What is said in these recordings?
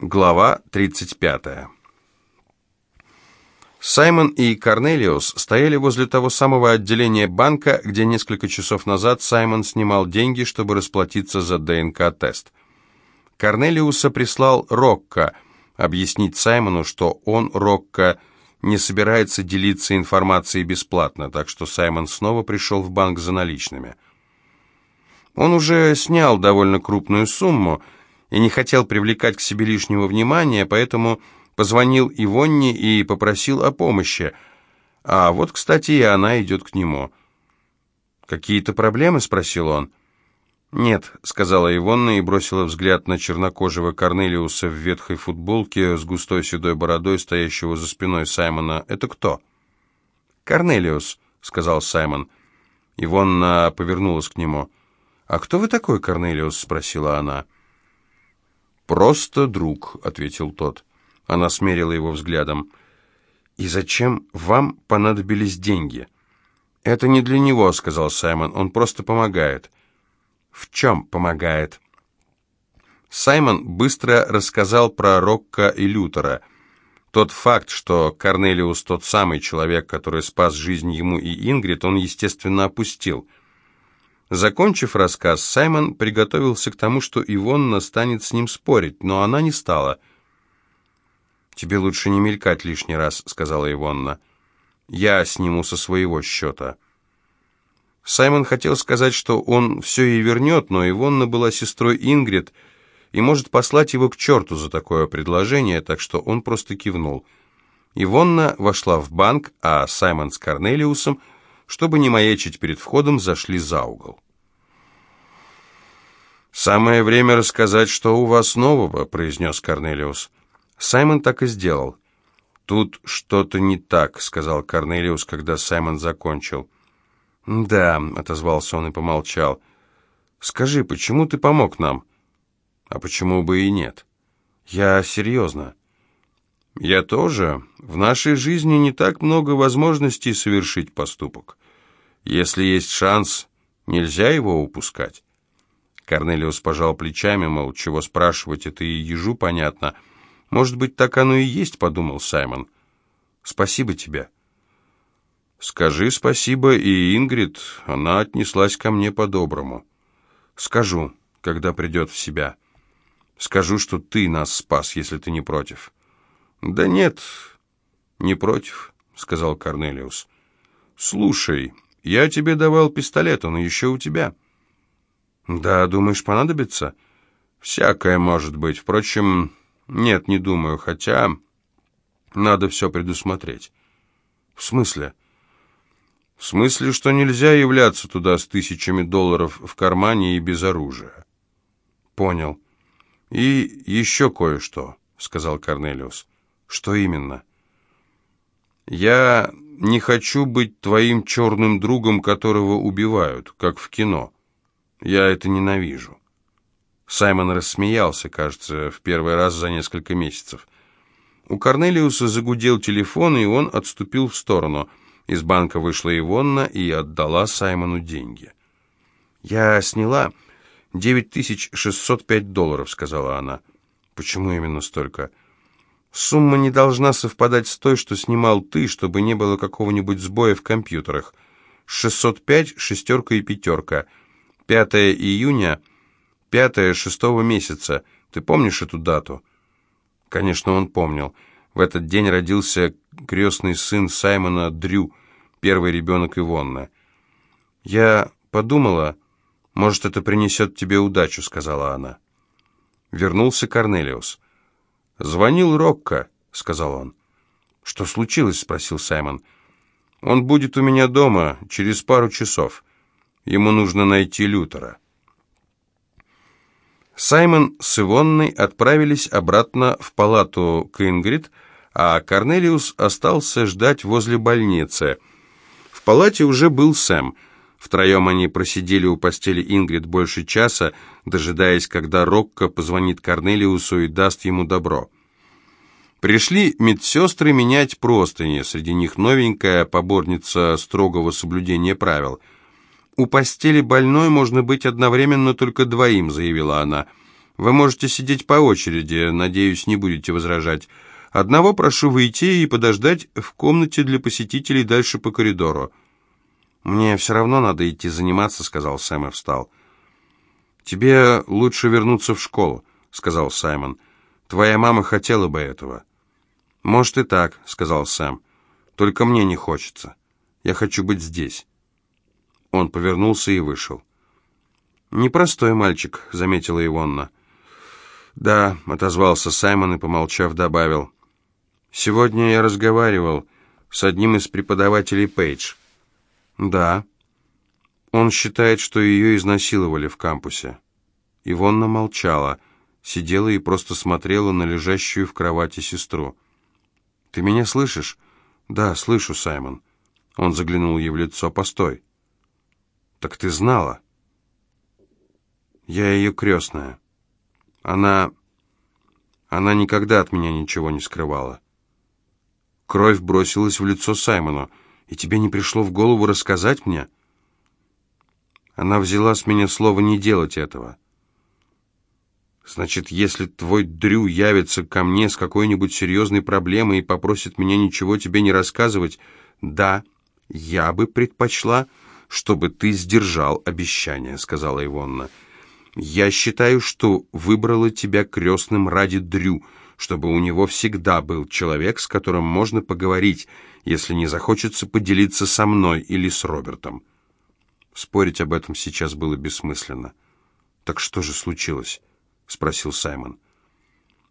Глава 35. Саймон и Корнелиус стояли возле того самого отделения банка, где несколько часов назад Саймон снимал деньги, чтобы расплатиться за ДНК-тест. Корнелиуса прислал Рокко объяснить Саймону, что он, Рокко, не собирается делиться информацией бесплатно, так что Саймон снова пришел в банк за наличными. Он уже снял довольно крупную сумму – и не хотел привлекать к себе лишнего внимания, поэтому позвонил Ивонне и попросил о помощи. А вот, кстати, и она идет к нему. «Какие-то проблемы?» — спросил он. «Нет», — сказала Ивонна и бросила взгляд на чернокожего Корнелиуса в ветхой футболке с густой седой бородой, стоящего за спиной Саймона. «Это кто?» «Корнелиус», — сказал Саймон. Ивонна повернулась к нему. «А кто вы такой, Корнелиус?» — спросила она. «Корнелиус». «Просто друг», — ответил тот. Она смерила его взглядом. «И зачем вам понадобились деньги?» «Это не для него», — сказал Саймон. «Он просто помогает». «В чем помогает?» Саймон быстро рассказал про Рокко и Лютера. Тот факт, что Корнелиус тот самый человек, который спас жизнь ему и Ингрид, он, естественно, опустил — Закончив рассказ, Саймон приготовился к тому, что Ивонна станет с ним спорить, но она не стала. «Тебе лучше не мелькать лишний раз», — сказала Ивонна. «Я сниму со своего счета». Саймон хотел сказать, что он все ей вернет, но Ивонна была сестрой Ингрид и может послать его к черту за такое предложение, так что он просто кивнул. Ивонна вошла в банк, а Саймон с Корнелиусом — чтобы не маячить перед входом, зашли за угол. «Самое время рассказать, что у вас нового», — произнес Корнелиус. Саймон так и сделал. «Тут что-то не так», — сказал Корнелиус, когда Саймон закончил. «Да», — отозвался он и помолчал. «Скажи, почему ты помог нам?» «А почему бы и нет?» «Я серьезно». «Я тоже. В нашей жизни не так много возможностей совершить поступок. Если есть шанс, нельзя его упускать». Корнелиус пожал плечами, мол, чего спрашивать, это и ежу понятно. «Может быть, так оно и есть», — подумал Саймон. «Спасибо тебе». «Скажи спасибо и Ингрид, она отнеслась ко мне по-доброму». «Скажу, когда придет в себя. Скажу, что ты нас спас, если ты не против». «Да нет, не против», — сказал Корнелиус. «Слушай, я тебе давал пистолет, он еще у тебя». «Да, думаешь, понадобится?» «Всякое может быть. Впрочем, нет, не думаю, хотя надо все предусмотреть». «В смысле?» «В смысле, что нельзя являться туда с тысячами долларов в кармане и без оружия». «Понял. И еще кое-что», — сказал Корнелиус. Что именно? Я не хочу быть твоим черным другом, которого убивают, как в кино. Я это ненавижу. Саймон рассмеялся, кажется, в первый раз за несколько месяцев. У Корнелиуса загудел телефон, и он отступил в сторону. Из банка вышла Ивонна и отдала Саймону деньги. «Я сняла 9605 долларов», — сказала она. «Почему именно столько?» Сумма не должна совпадать с той, что снимал ты, чтобы не было какого-нибудь сбоя в компьютерах. 605, шестерка и пятерка. 5 июня, 5 шестого месяца. Ты помнишь эту дату? Конечно, он помнил. В этот день родился крестный сын Саймона Дрю, первый ребенок Ивонны. «Я подумала, может, это принесет тебе удачу», — сказала она. Вернулся Корнелиус. «Звонил Рокко», — сказал он. «Что случилось?» — спросил Саймон. «Он будет у меня дома через пару часов. Ему нужно найти Лютера». Саймон с Ивонной отправились обратно в палату к Ингрид, а Корнелиус остался ждать возле больницы. В палате уже был Сэм. Втроем они просидели у постели Ингрид больше часа, дожидаясь, когда Рокко позвонит Корнелиусу и даст ему добро. Пришли медсестры менять простыни, среди них новенькая поборница строгого соблюдения правил. «У постели больной можно быть одновременно только двоим», — заявила она. Вы можете сидеть по очереди, надеюсь, не будете возражать. Одного прошу выйти и подождать в комнате для посетителей дальше по коридору». «Мне все равно надо идти заниматься», — сказал Сэм и встал. «Тебе лучше вернуться в школу», — сказал Саймон. «Твоя мама хотела бы этого». «Может и так», — сказал Сэм. «Только мне не хочется. Я хочу быть здесь». Он повернулся и вышел. «Непростой мальчик», — заметила Ивонна. «Да», — отозвался Саймон и, помолчав, добавил. «Сегодня я разговаривал с одним из преподавателей Пейдж». «Да». Он считает, что ее изнасиловали в кампусе. Ивонна молчала, сидела и просто смотрела на лежащую в кровати сестру. «Ты меня слышишь?» «Да, слышу, Саймон». Он заглянул ей в лицо. «Постой». «Так ты знала?» «Я ее крестная. Она... Она никогда от меня ничего не скрывала». Кровь бросилась в лицо Саймону. «И тебе не пришло в голову рассказать мне?» Она взяла с меня слово не делать этого. Значит, если твой Дрю явится ко мне с какой-нибудь серьезной проблемой и попросит меня ничего тебе не рассказывать, да, я бы предпочла, чтобы ты сдержал обещание, сказала Ивонна. Я считаю, что выбрала тебя крестным ради Дрю, чтобы у него всегда был человек, с которым можно поговорить, если не захочется поделиться со мной или с Робертом. Спорить об этом сейчас было бессмысленно. «Так что же случилось?» — спросил Саймон.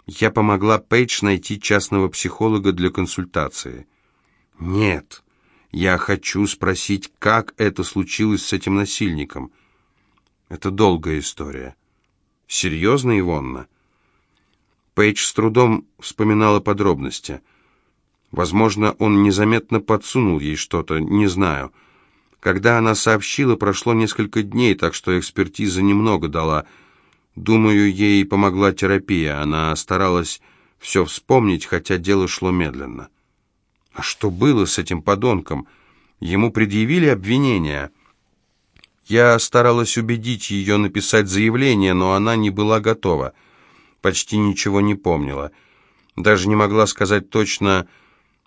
«Я помогла Пейдж найти частного психолога для консультации». «Нет, я хочу спросить, как это случилось с этим насильником». «Это долгая история». «Серьезно, Ивонна?» Пейдж с трудом вспоминала подробности. Возможно, он незаметно подсунул ей что-то, не знаю. Когда она сообщила, прошло несколько дней, так что экспертиза немного дала. Думаю, ей помогла терапия. Она старалась все вспомнить, хотя дело шло медленно. А что было с этим подонком? Ему предъявили обвинения. Я старалась убедить ее написать заявление, но она не была готова. Почти ничего не помнила. Даже не могла сказать точно,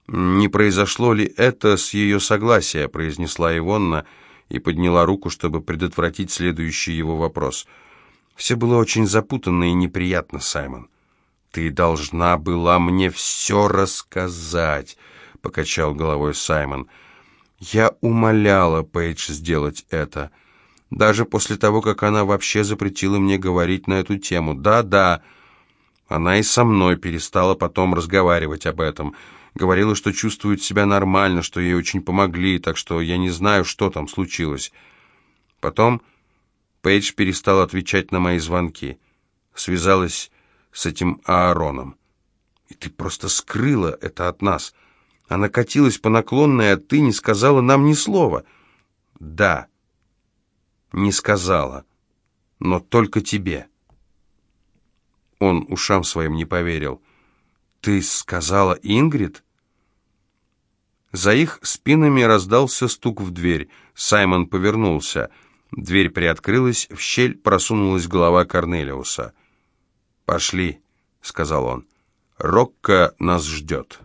«Не произошло ли это с ее согласия?» — произнесла Ивонна и подняла руку, чтобы предотвратить следующий его вопрос. «Все было очень запутанно и неприятно, Саймон». «Ты должна была мне все рассказать», — покачал головой Саймон. «Я умоляла Пейдж сделать это, даже после того, как она вообще запретила мне говорить на эту тему. Да-да, она и со мной перестала потом разговаривать об этом». Говорила, что чувствует себя нормально, что ей очень помогли, так что я не знаю, что там случилось. Потом Пейдж перестал отвечать на мои звонки. Связалась с этим Аароном. И ты просто скрыла это от нас. Она катилась по наклонной, а ты не сказала нам ни слова. Да, не сказала, но только тебе. Он ушам своим не поверил. «Ты сказала Ингрид?» За их спинами раздался стук в дверь. Саймон повернулся. Дверь приоткрылась, в щель просунулась голова Корнелиуса. «Пошли», — сказал он. «Рокко нас ждет».